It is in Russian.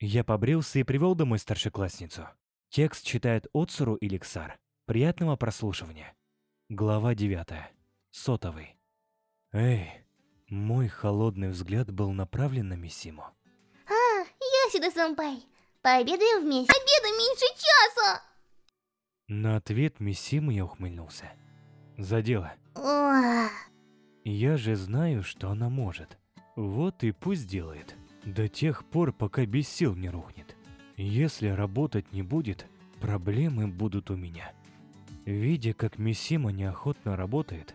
Я побрился и привел домой старшеклассницу. Текст читает Отсуру и Ликсар. Приятного прослушивания. Глава 9. Сотовый. Эй, мой холодный взгляд был направлен на Мисиму. А, Ясида-сэмпай, пообедаем вместе. Обеда меньше часа! На ответ Мисиму я ухмыльнулся. За дело. О, Я же знаю, что она может. Вот и пусть делает. До тех пор, пока без сил не рухнет. Если работать не будет, проблемы будут у меня. Видя, как Мисима неохотно работает,